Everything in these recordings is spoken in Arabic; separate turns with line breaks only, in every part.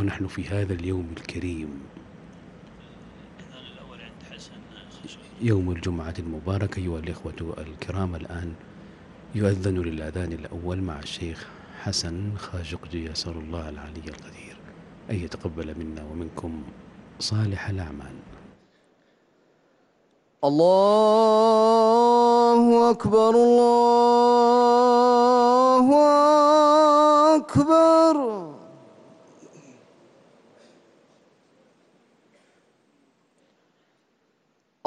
ونحن في هذا اليوم الكريم. يوم الجمعة المبارك أيها الإخوة الكرام الآن يؤذن للأذان الأول مع الشيخ حسن خاشقجي أسأل الله العلي القدير أن يتقبل منا ومنكم صالح الأعمال.
الله أكبر الله أكبر.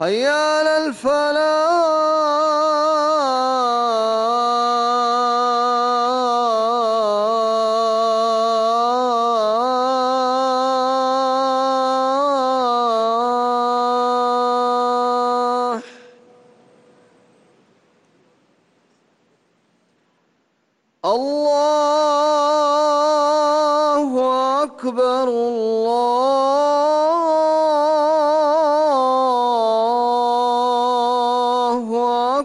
حي على الفلاح. الله